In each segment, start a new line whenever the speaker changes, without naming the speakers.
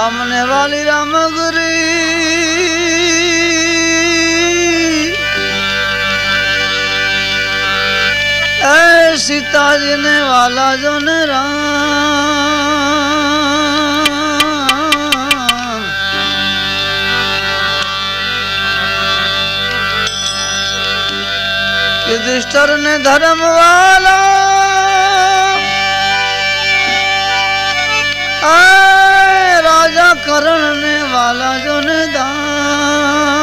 રામ ને વાલી રામ ગુરી સીતાજી ને વાલા જો ને રામ. યુધિષ્ઠર ને ધર્મ વાલા. કરણને વાલા જોને દાન.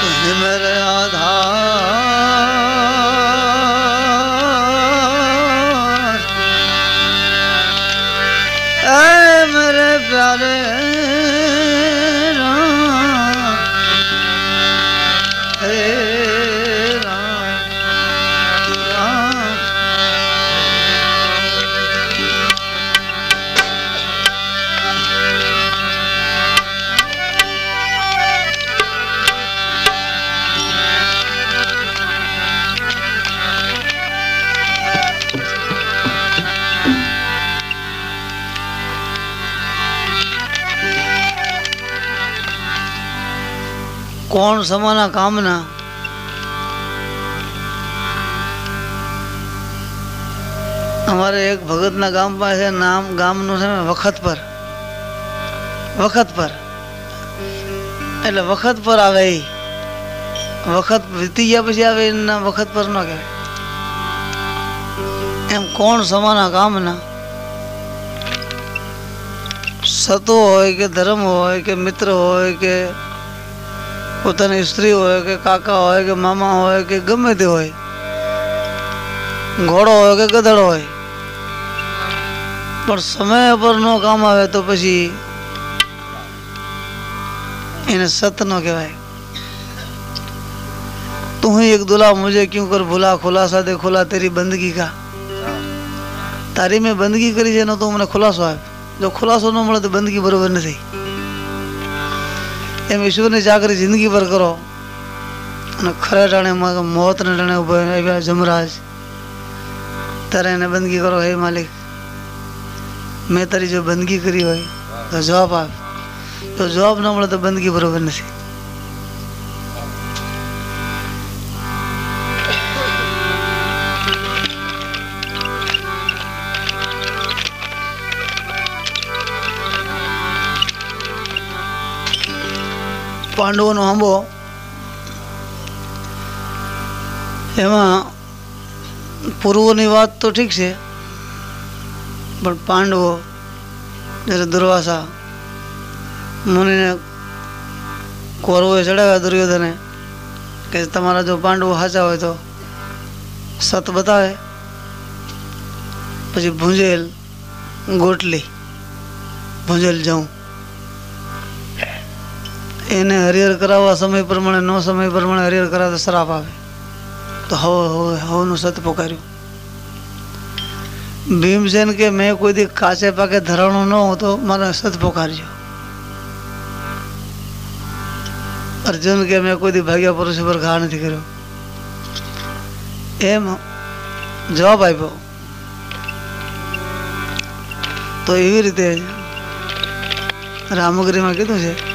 તુને મેરે આધાર. એ મેરે કોણ સમાના કામના. અમારે એક ભગતના ગામ પાસે નામ ગામનું છે વખત પર. વખત પર. એટલે વખત પર આવે એ. વખત વીતી ગયા પછી આવે એના વખત પર ન કહેવાય. એમ કોણ સમાના કામના? સતો હોય કે ધર્મ હોય કે મિત્ર હોય કે પોતાની સ્ત્રી હોય કે કાકા હોય કે મામા હોય કે ગમે તે હોય, ઘોડો હોય કે ગધડો હોય, પણ સમય પર નો કામ આવે તો પછી એને સત ન કહેવાય. તું હું એક દુલા મુજે ક્યું કર, ભૂલા ખુલા સાથે ખુલા તેરી બંદગી કા? તારી મેં બંદગી કરી છે એનો તો મને ખુલાસો આવે જો ખુલાસો ન મળે તો બંદગી બરોબર નથી. એમ ઈશ્વરની ચાકરી જિંદગી પર કરો. અને ખરે ટાણે મોતને ટાણે ઊભા આવ્યા જમરાજ. તારે એને બંદગી કરો, હે માલિક, મેં તારી જો બંદગી કરી હોય તો જવાબ આપ. જો જવાબ ન મળે તો બંદગી બરોબર નથી. પાંડવોનો આંબો. એમાં પૂર્વની વાત તો ઠીક છે, પણ પાંડવો જ્યારે દુર્વાસા મુનિને કોરવોએ ચડાવ્યા દુર્યોધને કે તમારા જો પાંડવો સાચા હોય તો સત બતાવે, પછી ભૂંજેલ ગોટલી, ભૂંજેલ જવું એને હરિહર કરાવવા સમય પ્રમાણે, ન સમય પ્રમાણે હરિહર કરાવતા શ્રાપ આવે. તો હવે હવે, હવનું સત પોકાર્યું ભીમસેન કે, મેં કોઈ દી કાચે પાકે ધરાણો ન હોતો, મારા સત પોકાર્યો અર્જુન કે, મેં કોઈ દી ભાગ્યા પુરુષ પર ઘા નથી કર્યો. એમ જવાબ આપ્યો. તો એવી રીતે રામગીરીમાં કીધું છે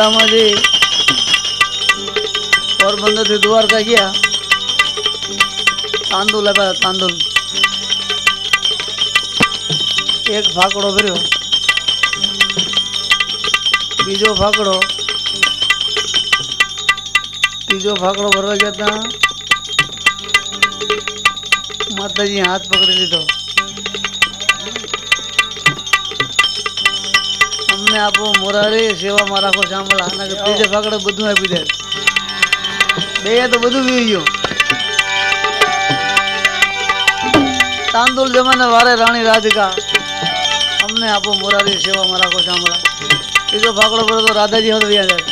સુદામાજી પોરબંદરથી દ્વારકા ગયા. તાંદુલ આપ્યા તાંદુલ. એક ફાકડો ભર્યો. બીજો ફાકડો ત્રીજો ફાકડો ભરવા ત્યાં માતાજી હાથ પકડી લીધો. અમને આપો મોરારી સેવામાં રાખો સાંભળા આના ફાકડે બધું આપી દે. બે તો બધું પી ગયું. તાંદુલ જમાને વારે રાણી રાધિકા. અમને આપો મોરારી સેવામાં રાખો સાંભળા ત્રીજો ફાકડો પડે તો રાધાજી હવે ત્યાં જાય.